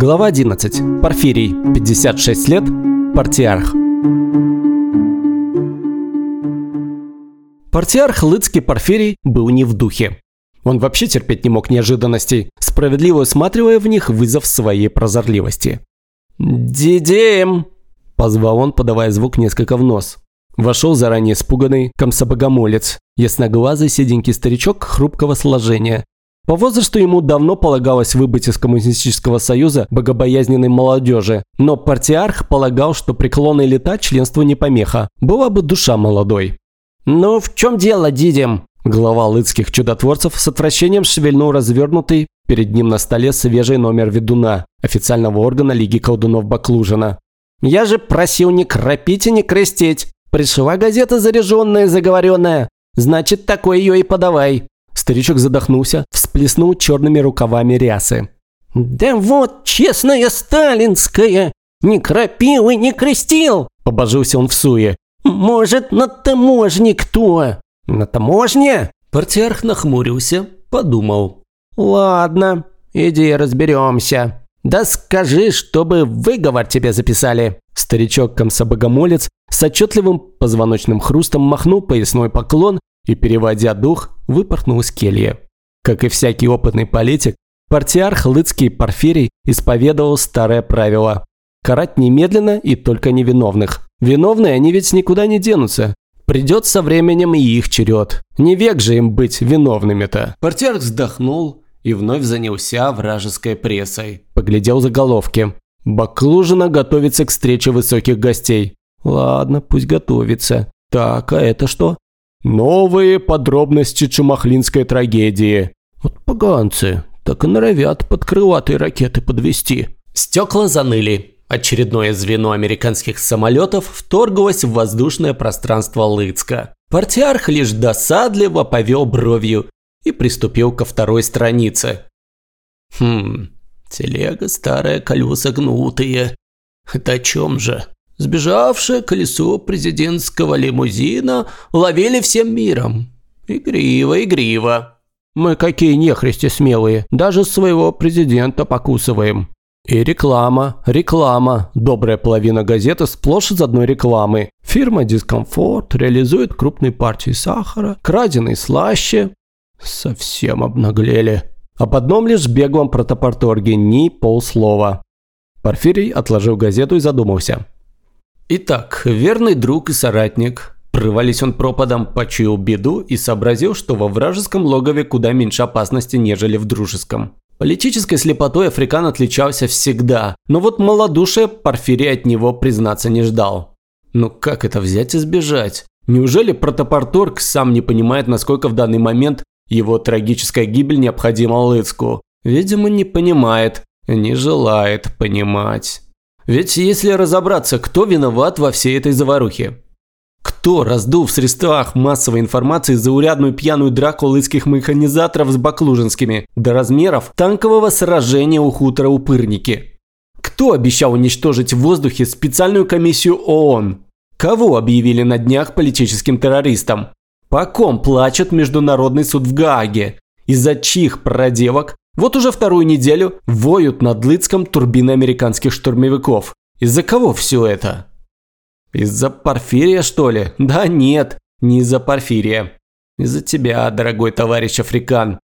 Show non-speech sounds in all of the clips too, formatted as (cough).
Глава 11. Порфирий. 56 лет. Партиарх. Партиарх Лыцкий Порфирий был не в духе. Он вообще терпеть не мог неожиданностей, справедливо усматривая в них вызов своей прозорливости. «Дидим!» – позвал он, подавая звук несколько в нос. Вошел заранее испуганный комсобогомолец, ясноглазый седенький старичок хрупкого сложения, по возрасту ему давно полагалось выбыть из Коммунистического союза богобоязненной молодежи, но партиарх полагал, что преклонные лета членству не помеха, была бы душа молодой. «Ну, в чем дело, Дидим?» Глава лыцких чудотворцев с отвращением шевельнул развернутый перед ним на столе свежий номер ведуна, официального органа Лиги колдунов Баклужина. «Я же просил не кропить и не крестить. Пришла газета заряженная, заговоренная. Значит, такой ее и подавай. Старичок задохнулся, всплеснул черными рукавами рясы. «Да вот, честная сталинская! Не кропил и не крестил!» – побожился он в суе. «Может, на таможне кто?» «На таможне?» Партиарх нахмурился, подумал. «Ладно, иди разберемся. Да скажи, чтобы выговор тебе записали». Старичок-комсобогомолец с отчетливым позвоночным хрустом махнул поясной поклон и, переводя дух, выпорхнул из кельи. Как и всякий опытный политик, партиарх Лыцкий Порфирий исповедовал старое правило – карать немедленно и только невиновных. Виновные они ведь никуда не денутся. Придет со временем и их черед. Не век же им быть виновными-то. Партиарх вздохнул и вновь занялся вражеской прессой. Поглядел заголовки. Баклужина готовится к встрече высоких гостей. Ладно, пусть готовится. Так, а это что? Новые подробности чумахлинской трагедии. Вот поганцы, так и норовят под крылатые ракеты подвести. Стекла заныли. Очередное звено американских самолетов вторглось в воздушное пространство Лыцка. Партиарх лишь досадливо повел бровью и приступил ко второй странице. Хм, телега старая, колеса гнутые. Это о чем же? Сбежавшее колесо президентского лимузина ловили всем миром. Игриво, игриво. Мы какие нехристи смелые, даже своего президента покусываем. И реклама, реклама. Добрая половина газеты сплошь из одной рекламы. Фирма «Дискомфорт» реализует крупные партии сахара, краденые слаще. Совсем обнаглели. Об одном лишь беглом протопорторге ни полслова. Порфирий отложил газету и задумался. Итак, верный друг и соратник. Прорывались он пропадом, почуял беду и сообразил, что во вражеском логове куда меньше опасности, нежели в дружеском. Политической слепотой Африкан отличался всегда, но вот малодушие Порфирий от него признаться не ждал. Ну как это взять и сбежать? Неужели протопорторг сам не понимает, насколько в данный момент его трагическая гибель необходима Лыцку? Видимо, не понимает, не желает понимать. Ведь если разобраться, кто виноват во всей этой заварухе? Кто раздул в средствах массовой информации заурядную пьяную драку лыцких механизаторов с баклужинскими до размеров танкового сражения у хутора Упырники? Кто обещал уничтожить в воздухе специальную комиссию ООН? Кого объявили на днях политическим террористом? По ком плачет Международный суд в Гааге? Из-за чьих проделок вот уже вторую неделю воют над Лыцком турбины американских штурмовиков. Из-за кого все это? Из-за Порфирия, что ли? Да нет, не из-за Порфирия. Из-за тебя, дорогой товарищ Африкан.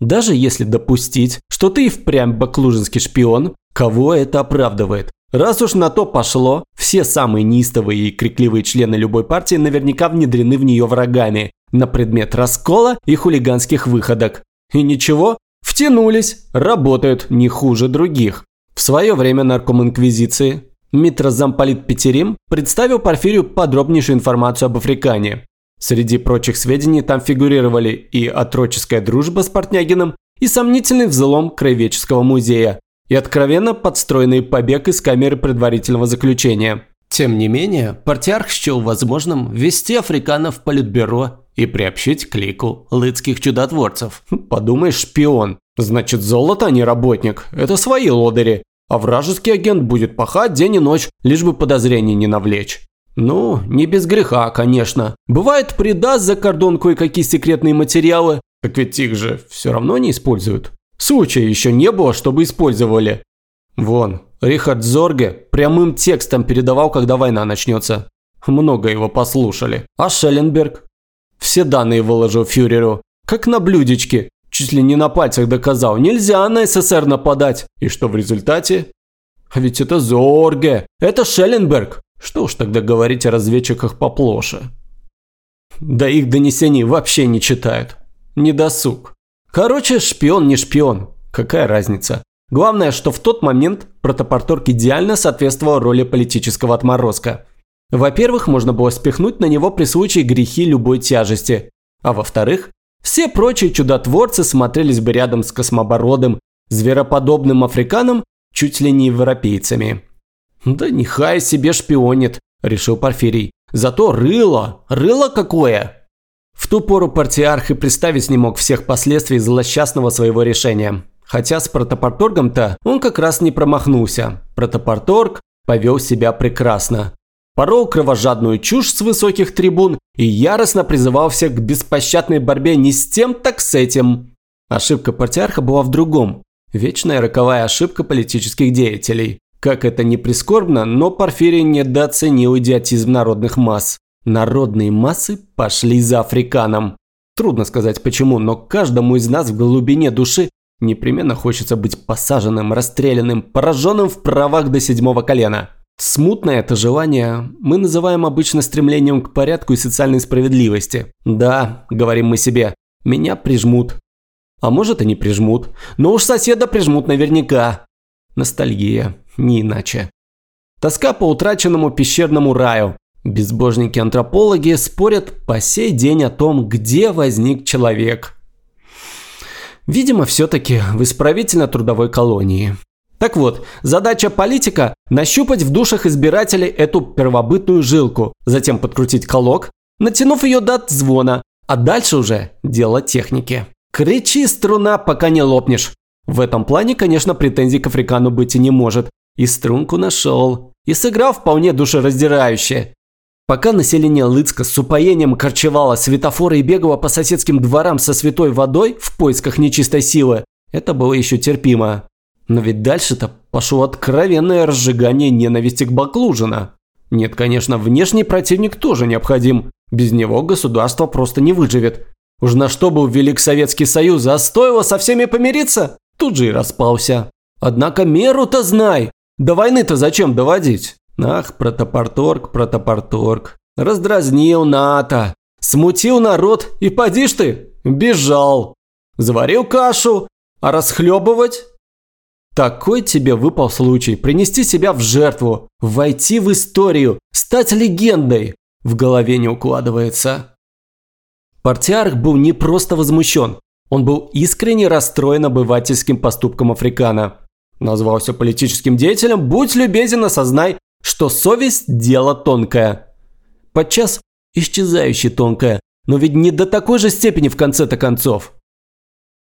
Даже если допустить, что ты и впрямь баклужинский шпион, кого это оправдывает? Раз уж на то пошло, все самые неистовые и крикливые члены любой партии наверняка внедрены в нее врагами на предмет раскола и хулиганских выходок. И ничего, Втянулись, работают не хуже других. В свое время нарком Инквизиции Митрозамполит Петерим представил Порфирию подробнейшую информацию об Африкане. Среди прочих сведений там фигурировали и отроческая дружба с Портнягиным, и сомнительный взлом Краеведческого музея, и откровенно подстроенный побег из камеры предварительного заключения. Тем не менее, партиарх счел возможным ввести Африкана в политбюро и приобщить к лику лыцких чудотворцев. (laughs) Подумаешь, шпион. Значит, золото, а не работник. Это свои лодыри. А вражеский агент будет пахать день и ночь, лишь бы подозрений не навлечь. Ну, не без греха, конечно. Бывает, придаст за кордон кое-какие секретные материалы, так ведь их же все равно не используют. Случая еще не было, чтобы использовали. Вон, Рихард Зорге прямым текстом передавал, когда война начнется. Много его послушали. А Шелленберг? Все данные выложил фюреру. Как на блюдечке. Чуть ли не на пальцах доказал. Нельзя на СССР нападать. И что в результате? А ведь это Зорге. Это Шелленберг. Что уж тогда говорить о разведчиках поплоше. Да их донесений вообще не читают. Не досуг. Короче, шпион не шпион. Какая разница? Главное, что в тот момент протопорторг идеально соответствовал роли политического отморозка. Во-первых, можно было спихнуть на него при случае грехи любой тяжести. А во-вторых, все прочие чудотворцы смотрелись бы рядом с космобородым, звероподобным африканом, чуть ли не европейцами. «Да нехай себе шпионит», – решил Порфирий. «Зато рыло, рыло какое!» В ту пору партиарх и представить не мог всех последствий злосчастного своего решения. Хотя с протопорторгом-то он как раз не промахнулся. Протопорторг повел себя прекрасно. Порол кровожадную чушь с высоких трибун и яростно призывал всех к беспощадной борьбе не с тем, так с этим. Ошибка партиарха была в другом. Вечная роковая ошибка политических деятелей. Как это ни прискорбно, но Порфирий недооценил идиотизм народных масс. Народные массы пошли за африканом. Трудно сказать почему, но каждому из нас в глубине души непременно хочется быть посаженным, расстрелянным, пораженным в правах до седьмого колена. Смутное это желание мы называем обычно стремлением к порядку и социальной справедливости. Да, говорим мы себе, меня прижмут. А может и не прижмут, но уж соседа прижмут наверняка. Ностальгия, не иначе. Тоска по утраченному пещерному раю. Безбожники-антропологи спорят по сей день о том, где возник человек. Видимо, все-таки в исправительно-трудовой колонии. Так вот, задача политика – нащупать в душах избирателей эту первобытную жилку, затем подкрутить колок, натянув ее до звона, а дальше уже дело техники. Кричи, струна, пока не лопнешь. В этом плане, конечно, претензий к Африкану быть и не может. И струнку нашел. И сыграл вполне душераздирающе. Пока население Лыцка с упоением корчевало светофоры и бегало по соседским дворам со святой водой в поисках нечистой силы, это было еще терпимо. Но ведь дальше-то пошло откровенное разжигание ненависти к Баклужина. Нет, конечно, внешний противник тоже необходим. Без него государство просто не выживет. Уж на что был Велик Советский Союз, а стоило со всеми помириться, тут же и распался. Однако меру-то знай. До войны-то зачем доводить? Ах, протопорторг, протопорторг. Раздразнил НАТО. Смутил народ и поди ж ты, бежал. Заварил кашу, а расхлебывать такой тебе выпал случай принести себя в жертву, войти в историю, стать легендой. В голове не укладывается. Партиарх был не просто возмущен, он был искренне расстроен обывательским поступком Африкана. Назвался политическим деятелем, будь любезен, осознай, что совесть – дело тонкое. Подчас исчезающе тонкое, но ведь не до такой же степени в конце-то концов.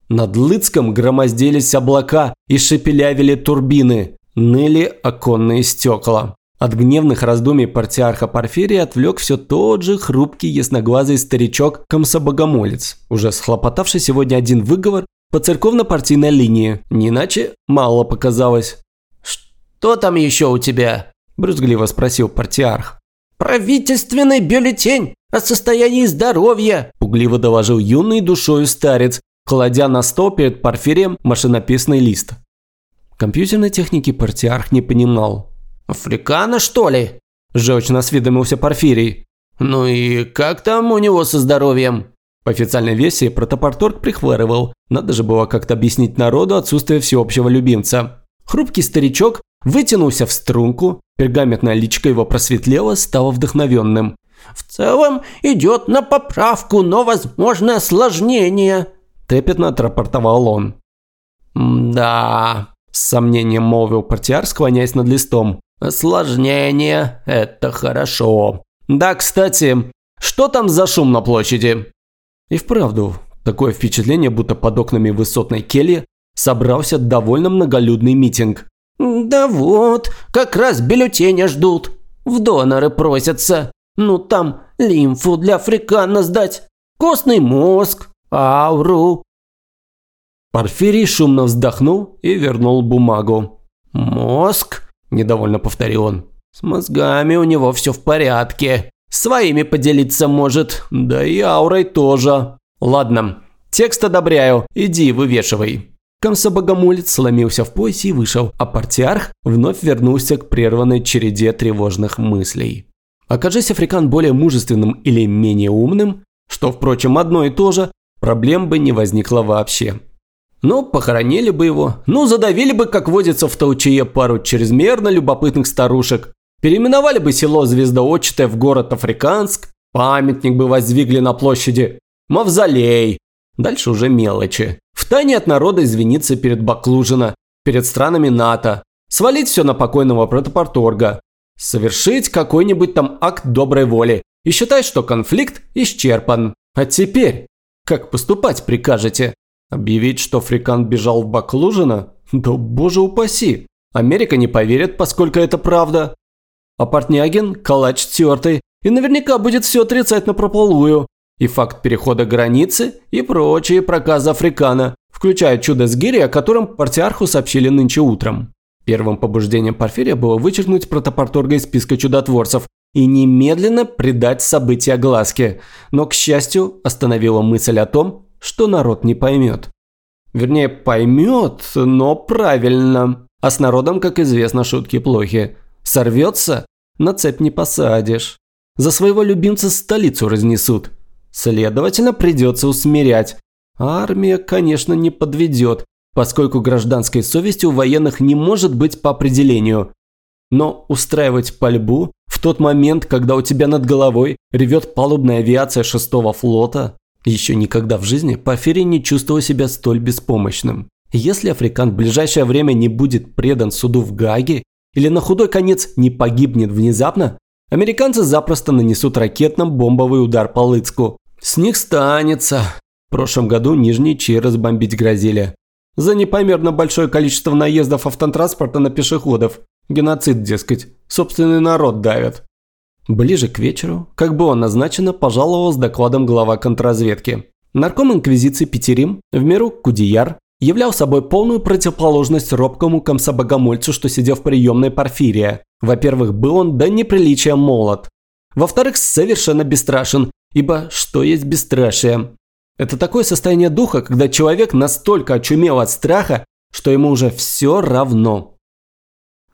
Над Лыцком громоздились облака и шепелявили турбины, ныли оконные стекла. От гневных раздумий партиарха Порфирия отвлек все тот же хрупкий ясноглазый старичок комсобогомолец, уже схлопотавший сегодня один выговор по церковно-партийной линии. Не иначе мало показалось. «Что там еще у тебя?» – брюзгливо спросил партиарх. «Правительственный бюллетень о состоянии здоровья!» – пугливо доложил юный душою старец, кладя на стол перед Порфирием машинописный лист. Компьютерной техники партиарх не понимал. «Африкана, что ли?» – желчно осведомился Порфирий. «Ну и как там у него со здоровьем?» По официальной версии протопорторг прихварывал. Надо же было как-то объяснить народу отсутствие всеобщего любимца. Хрупкий старичок вытянулся в струнку, пергаментная личка его просветлела, стала вдохновенным. «В целом идет на поправку, но возможно осложнение», Трепетно отрапортовал он. «Да», – с сомнением молвил портьяр, склоняясь над листом. «Осложнение – это хорошо. Да, кстати, что там за шум на площади?» И вправду, такое впечатление, будто под окнами высотной кельи собрался довольно многолюдный митинг. «Да вот, как раз бюллетеня ждут. В доноры просятся. Ну там лимфу для африкана сдать, костный мозг, ауру. Порфирий шумно вздохнул и вернул бумагу. «Мозг?» – недовольно повторил он. «С мозгами у него все в порядке. Своими поделиться может, да и аурой тоже. Ладно, текст одобряю, иди вывешивай». Комсобогомолец сломился в поясе и вышел, а партиарх вновь вернулся к прерванной череде тревожных мыслей. Окажись Африкан более мужественным или менее умным, что, впрочем, одно и то же, проблем бы не возникло вообще. Ну, похоронили бы его, ну, задавили бы, как водится в толчее, пару чрезмерно любопытных старушек, переименовали бы село Звездоочетое в город Африканск, памятник бы воздвигли на площади, мавзолей, дальше уже мелочи. Втайне от народа извиниться перед Баклужина, перед странами НАТО, свалить все на покойного протопорторга, совершить какой-нибудь там акт доброй воли и считать, что конфликт исчерпан. А теперь, как поступать прикажете? Объявить, что Фрикант бежал в Баклужина? Да боже упаси! Америка не поверит, поскольку это правда. А Портнягин – калач тертый, и наверняка будет все отрицать на прополую. И факт перехода границы, и прочие проказы Африкана, включая чудо с гири, о котором партиарху сообщили нынче утром. Первым побуждением Порфирия было вычеркнуть протопорторга из списка чудотворцев и немедленно придать события глазки, но, к счастью, остановила мысль о том, что народ не поймет. Вернее, поймет, но правильно. А с народом, как известно, шутки плохи. Сорвется – на цепь не посадишь. За своего любимца столицу разнесут. Следовательно, придется усмирять. Армия, конечно, не подведет, поскольку гражданской совести у военных не может быть по определению. Но устраивать пальбу в тот момент, когда у тебя над головой ревет палубная авиация шестого флота, еще никогда в жизни Порфирий не чувствовал себя столь беспомощным. Если Африкан в ближайшее время не будет предан суду в Гаге или на худой конец не погибнет внезапно, американцы запросто нанесут ракетно-бомбовый удар по Лыцку. С них станется. В прошлом году Нижний Чей разбомбить грозили. За непомерно большое количество наездов автотранспорта на пешеходов. Геноцид, дескать. Собственный народ давят. Ближе к вечеру, как было назначено, пожаловал с докладом глава контрразведки. Нарком инквизиции Петерим, в меру Кудияр, являл собой полную противоположность робкому комсобогомольцу, что сидел в приемной Порфирия. Во-первых, был он до неприличия молод. Во-вторых, совершенно бесстрашен, ибо что есть бесстрашие? Это такое состояние духа, когда человек настолько очумел от страха, что ему уже все равно.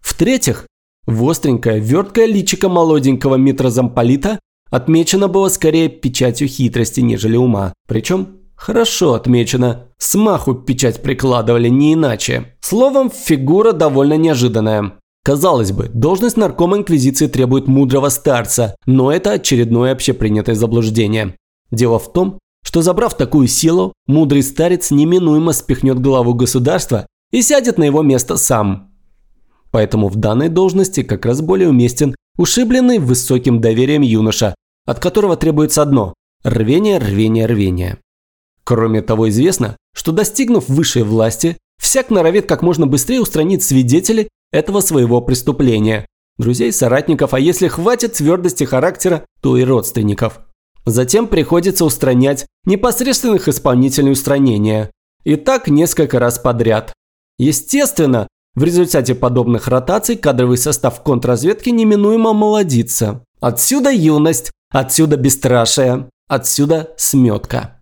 В-третьих, Востренькое, верткое личико молоденького митрозамполита отмечено было скорее печатью хитрости, нежели ума. Причем хорошо отмечено. Смаху печать прикладывали не иначе. Словом, фигура довольно неожиданная. Казалось бы, должность наркома Инквизиции требует мудрого старца, но это очередное общепринятое заблуждение. Дело в том, что забрав такую силу, мудрый старец неминуемо спихнет главу государства и сядет на его место сам. Поэтому в данной должности как раз более уместен ушибленный высоким доверием юноша, от которого требуется одно – рвение, рвение, рвение. Кроме того, известно, что достигнув высшей власти, всяк норовит как можно быстрее устранить свидетелей этого своего преступления, друзей, соратников, а если хватит твердости характера, то и родственников. Затем приходится устранять непосредственных исполнителей устранения. И так несколько раз подряд. Естественно, в результате подобных ротаций кадровый состав контрразведки неминуемо молодится. Отсюда юность, отсюда бесстрашие, отсюда сметка.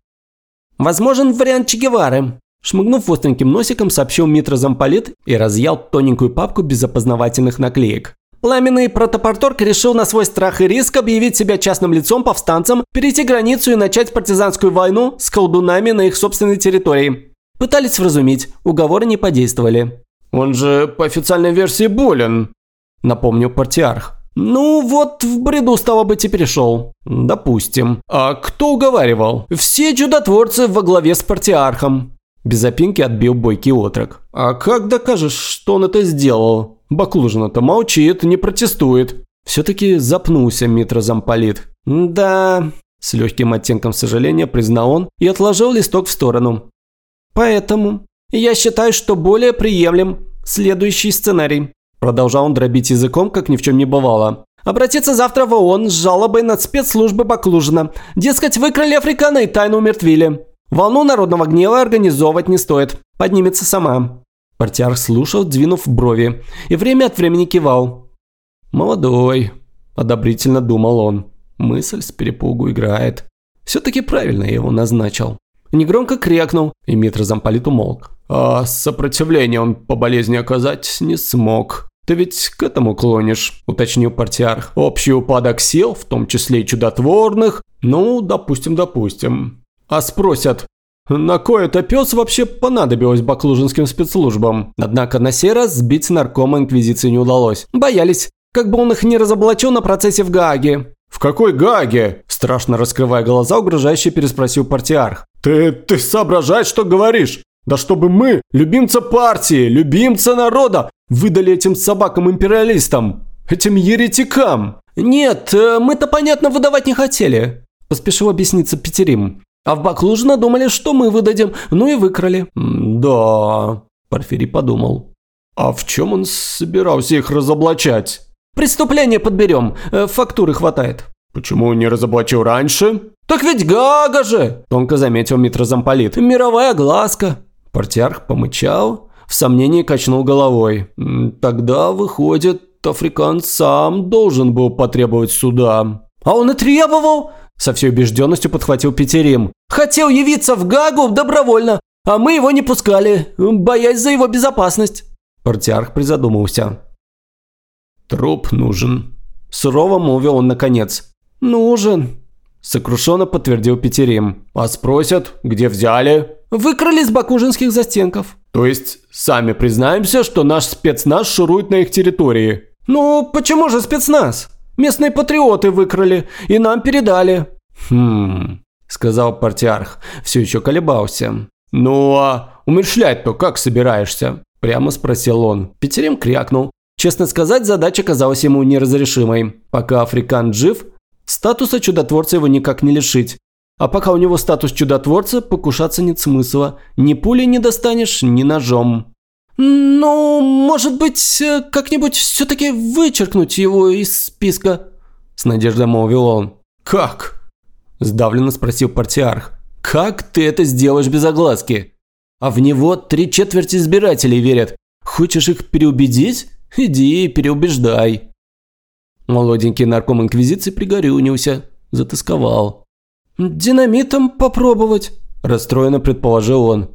Возможен вариант Че Гевары. Шмыгнув остреньким носиком, сообщил Митро замполит и разъял тоненькую папку без опознавательных наклеек. Пламенный протопорторг решил на свой страх и риск объявить себя частным лицом повстанцем, перейти границу и начать партизанскую войну с колдунами на их собственной территории. Пытались вразумить, уговоры не подействовали. Он же по официальной версии болен, напомнил партиарх. Ну вот, в бреду стало быть и перешел. Допустим. А кто уговаривал? Все чудотворцы во главе с партиархом. Без опинки отбил бойкий отрок. А как докажешь, что он это сделал? Баклужина-то молчит, не протестует. Все-таки запнулся митрозамполит. Да, с легким оттенком сожаления признал он и отложил листок в сторону. Поэтому я считаю, что более приемлем следующий сценарий. Продолжал он дробить языком, как ни в чем не бывало. Обратиться завтра в ООН с жалобой на спецслужбы Баклужина. Дескать, выкрали Африкана и тайно умертвили. Волну народного гнева организовывать не стоит. Поднимется сама. Портиарх слушал, двинув брови, и время от времени кивал. «Молодой», – одобрительно думал он. Мысль с перепугу играет. Все-таки правильно его назначил. Негромко крякнул, и Митр замполит умолк. «А сопротивление он по болезни оказать не смог», «Ты ведь к этому клонишь», – уточнил портиарх. «Общий упадок сил, в том числе и чудотворных? Ну, допустим, допустим. А спросят, на кое это пес вообще понадобилось баклужинским спецслужбам? Однако на сей раз сбить наркома Инквизиции не удалось. Боялись, как бы он их не разоблачил на процессе в Гааге. «В какой Гааге?» – страшно раскрывая глаза, угрожающе переспросил портиарх. «Ты, ты соображаешь, что говоришь? Да чтобы мы, любимца партии, любимца народа, выдали этим собакам-империалистам, этим еретикам!» «Нет, э, мы-то, понятно, выдавать не хотели», – поспешил объясниться Петерим. А в Баклужино думали, что мы выдадим, ну и выкрали». «Да», – Порфирий подумал. «А в чем он собирался их разоблачать?» «Преступление подберем, э, фактуры хватает». «Почему не разоблачил раньше?» «Так ведь Гага же!» – тонко заметил митрозамполит. «Мировая глазка». Портиарх помычал, в сомнении качнул головой. «Тогда, выходит, африканец сам должен был потребовать суда». «А он и требовал!» Со всей убежденностью подхватил Петерим. «Хотел явиться в Гагу добровольно, а мы его не пускали, боясь за его безопасность». Портиарх призадумался. «Труп нужен», – сурово молвил он наконец. «Нужен», – сокрушенно подтвердил Петерим. «А спросят, где взяли?» «Выкрали с бакужинских застенков». «То есть сами признаемся, что наш спецназ шурует на их территории?» «Ну, почему же спецназ?» Местные патриоты выкрали и нам передали». «Хм...» – сказал портиарх, все еще колебался. «Ну а умершлять-то как собираешься?» – прямо спросил он. Петерим крякнул. Честно сказать, задача казалась ему неразрешимой. Пока африкан жив, статуса чудотворца его никак не лишить. А пока у него статус чудотворца, покушаться нет смысла. Ни пулей не достанешь, ни ножом. «Ну, может быть, э, как-нибудь все-таки вычеркнуть его из списка?» С надеждой молвил он. «Как?» Сдавленно спросил партиарх. «Как ты это сделаешь без огласки? А в него три четверти избирателей верят. Хочешь их переубедить? Иди переубеждай». Молоденький нарком Инквизиции пригорюнился, затасковал. «Динамитом попробовать?» – расстроенно предположил он.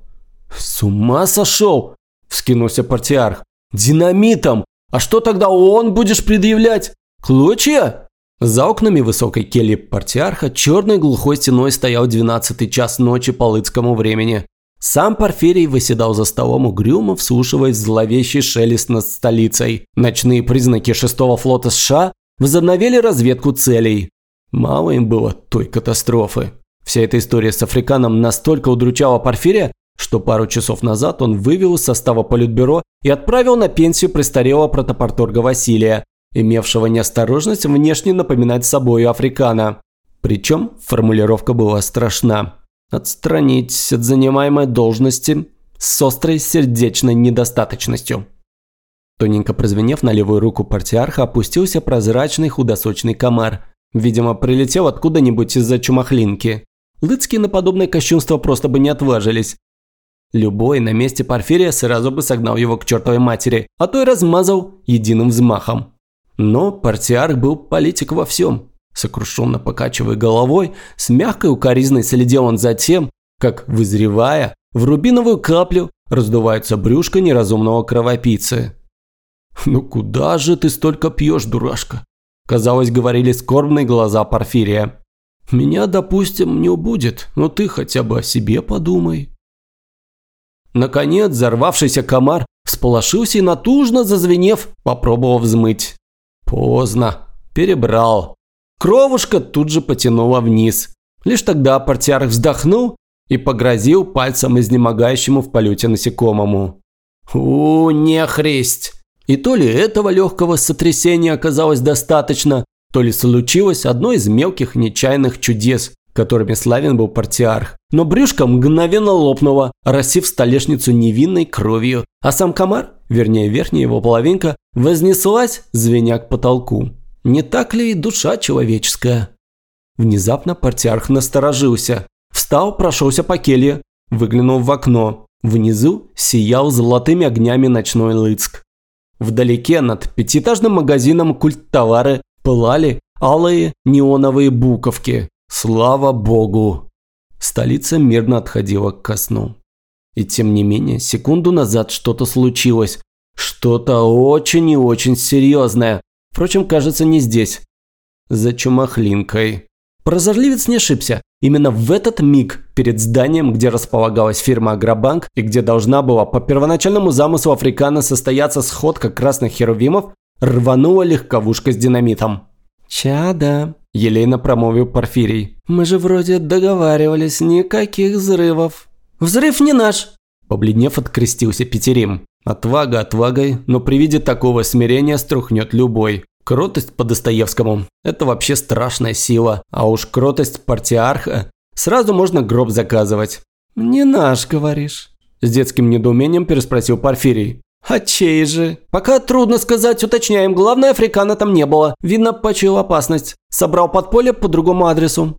«С ума сошел!» Вскинулся портиарх. «Динамитом! А что тогда он будешь предъявлять? Клочья?» За окнами высокой кельи портиарха черной глухой стеной стоял двенадцатый час ночи по лыцкому времени. Сам Порфирий выседал за столом угрюмо, вслушиваясь в зловещий шелест над столицей. Ночные признаки шестого флота США возобновили разведку целей. Мало им было той катастрофы. Вся эта история с Африканом настолько удручала Порфирия, что пару часов назад он вывел из состава Политбюро и отправил на пенсию престарелого протопорторга Василия, имевшего неосторожность внешне напоминать собою африкана. Причем формулировка была страшна. Отстранить от занимаемой должности с острой сердечной недостаточностью. Тоненько прозвенев на левую руку партиарха, опустился прозрачный худосочный комар. Видимо, прилетел откуда-нибудь из-за чумахлинки. Лыцкие на подобное кощунство просто бы не отважились, Любой на месте Порфирия сразу бы согнал его к чертовой матери, а то и размазал единым взмахом. Но партиарх был политик во всем. Сокрушенно покачивая головой, с мягкой укоризной следил он за тем, как, вызревая, в рубиновую каплю раздувается брюшко неразумного кровопийцы. «Ну куда же ты столько пьешь, дурашка?» Казалось, говорили скорбные глаза Порфирия. «Меня, допустим, не убудет, но ты хотя бы о себе подумай». Наконец, взорвавшийся комар всполошился и натужно зазвенев, попробовал взмыть. Поздно. Перебрал. Кровушка тут же потянула вниз. Лишь тогда портьярх вздохнул и погрозил пальцем изнемогающему в полете насекомому. «У, нехресть!» И то ли этого легкого сотрясения оказалось достаточно, то ли случилось одно из мелких нечаянных чудес, которыми славен был партиарх. Но брюшко мгновенно лопнуло, рассив столешницу невинной кровью, а сам комар, вернее верхняя его половинка, вознеслась, звеня к потолку. Не так ли и душа человеческая? Внезапно партиарх насторожился. Встал, прошелся по келье, выглянул в окно. Внизу сиял золотыми огнями ночной Лыцк. Вдалеке над пятиэтажным магазином культтовары пылали алые неоновые буковки. Слава богу! Столица мирно отходила ко сну. И тем не менее, секунду назад что-то случилось. Что-то очень и очень серьезное. Впрочем, кажется, не здесь. За чумахлинкой. Прозорливец не ошибся. Именно в этот миг перед зданием, где располагалась фирма Агробанк и где должна была по первоначальному замыслу Африкана состояться сходка красных херувимов, рванула легковушка с динамитом. «Чада», – елейно промолвил Порфирий. «Мы же вроде договаривались, никаких взрывов». «Взрыв не наш», – побледнев открестился Петерим. Отвага отвагой, но при виде такого смирения струхнет любой. Кротость по Достоевскому – это вообще страшная сила, а уж кротость партиарха – сразу можно гроб заказывать. «Не наш, говоришь?» – с детским недоумением переспросил Порфирий. «А чей же?» «Пока трудно сказать, уточняем. Главное, Африкана там не было. Видно, почуял опасность. Собрал подполье по другому адресу».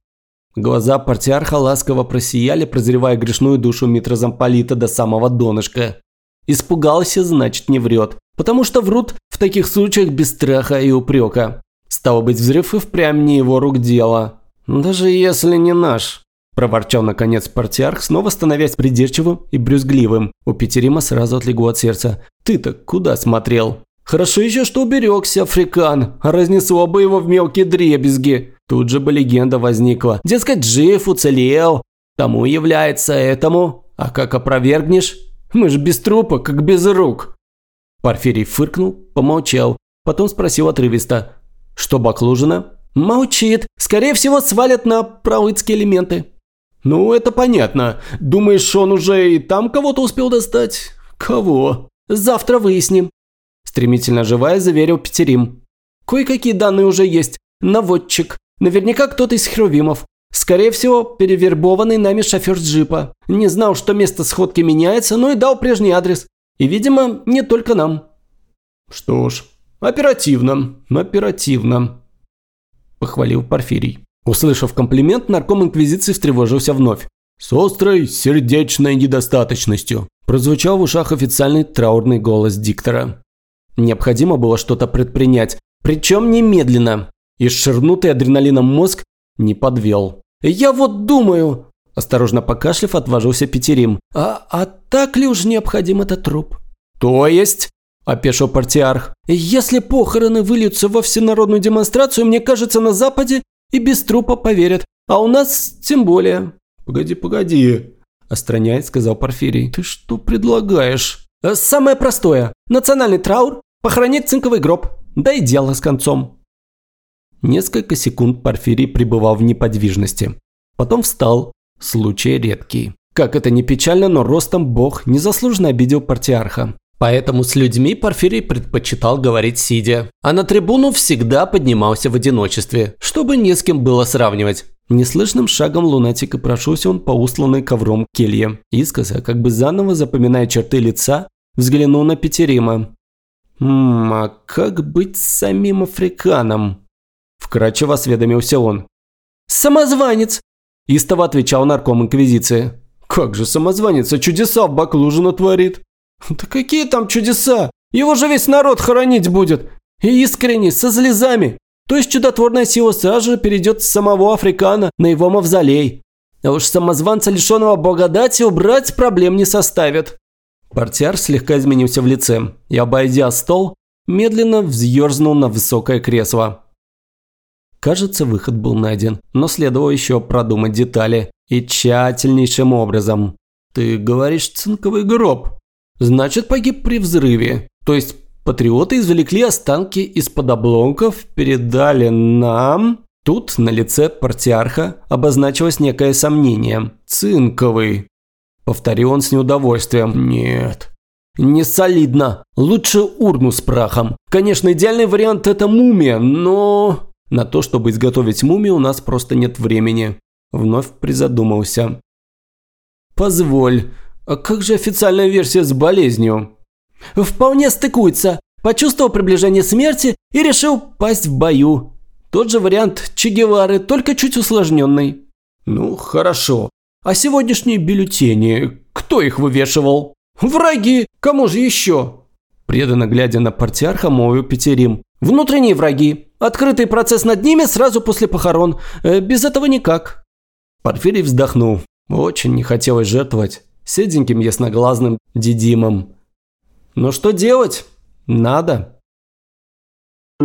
Глаза партиарха ласково просияли, прозревая грешную душу митрозамполита до самого донышка. Испугался, значит, не врет. Потому что врут в таких случаях без страха и упрека. Стало быть, взрыв и впрямь не его рук дело. Даже если не наш. Проворчал наконец партиарх, снова становясь придирчивым и брюзгливым. У Петерима сразу отлегло от сердца. «Ты-то куда смотрел?» «Хорошо еще, что уберегся, Африкан, разнесло бы его в мелкие дребезги». Тут же бы легенда возникла. Дескать, жив, уцелел. Тому является этому. А как опровергнешь? Мы ж без трупа, как без рук. Порфирий фыркнул, помолчал, потом спросил отрывисто. Что Баклужина? Молчит. Скорее всего, свалят на пролыцкие элементы. Ну, это понятно. Думаешь, он уже и там кого-то успел достать? Кого? Завтра выясним. Стремительно живая заверил Петерим. Кое-какие данные уже есть. Наводчик. Наверняка кто-то из херувимов. Скорее всего, перевербованный нами шофер джипа. Не знал, что место сходки меняется, но и дал прежний адрес. И, видимо, не только нам. Что ж, оперативно, оперативно. Похвалил Порфирий. Услышав комплимент, нарком Инквизиции встревожился вновь. С острой сердечной недостаточностью. Прозвучал в ушах официальный траурный голос диктора. Необходимо было что-то предпринять, причем немедленно. И ширнутый адреналином мозг не подвел. «Я вот думаю...» Осторожно покашлив, отважился Петерим. «А, а так ли уж необходим этот труп?» «То есть?» – опешил партиарх. «Если похороны выльются во всенародную демонстрацию, мне кажется, на Западе и без трупа поверят. А у нас тем более». «Погоди, погоди», – остраняет, сказал Порфирий. «Ты что предлагаешь?» «Самое простое. Национальный траур, похоронить цинковый гроб. Да и дело с концом». Несколько секунд Порфирий пребывал в неподвижности. Потом встал. Случай редкий. Как это ни печально, но ростом бог незаслуженно обидел партиарха. Поэтому с людьми Порфирий предпочитал говорить сидя. А на трибуну всегда поднимался в одиночестве, чтобы не с кем было сравнивать. Неслышным шагом лунатика прошелся он по усланной ковром келье. Искоса, как бы заново запоминая черты лица, взглянул на Петерима. «Ммм, а как быть с самим Африканом?» Вкратчиво осведомился он. «Самозванец!» – истово отвечал нарком Инквизиции. «Как же самозванец, а чудеса в Баклужина творит?» (laughs) «Да какие там чудеса? Его же весь народ хоронить будет! И искренне, со слезами! То есть чудотворная сила сразу перейдет с самого Африкана на его мавзолей. А уж самозванца, лишенного благодати, убрать проблем не составит». Портьяр слегка изменился в лице и, обойдя стол, медленно взъерзнул на высокое кресло. Кажется, выход был найден, но следовало еще продумать детали. И тщательнейшим образом. Ты говоришь цинковый гроб. Значит, погиб при взрыве. То есть патриоты извлекли останки из-под обломков, передали нам... Тут на лице партиарха обозначилось некое сомнение. «Цинковый», – повторил он с неудовольствием. «Нет, не солидно. Лучше урну с прахом. Конечно, идеальный вариант – это мумия, но...» На то, чтобы изготовить мумию, у нас просто нет времени. Вновь призадумался. Позволь, а как же официальная версия с болезнью? Вполне стыкуется. Почувствовал приближение смерти и решил пасть в бою. Тот же вариант Че Гевары, только чуть усложненный. Ну, хорошо. А сегодняшние бюллетени, кто их вывешивал? Враги, кому же еще? Преданно глядя на партиарха, молвил Петерим. Внутренние враги. Открытый процесс над ними сразу после похорон. Э, без этого никак. Порфирий вздохнул. Очень не хотелось жертвовать седеньким ясноглазным Дидимом. Но что делать? Надо.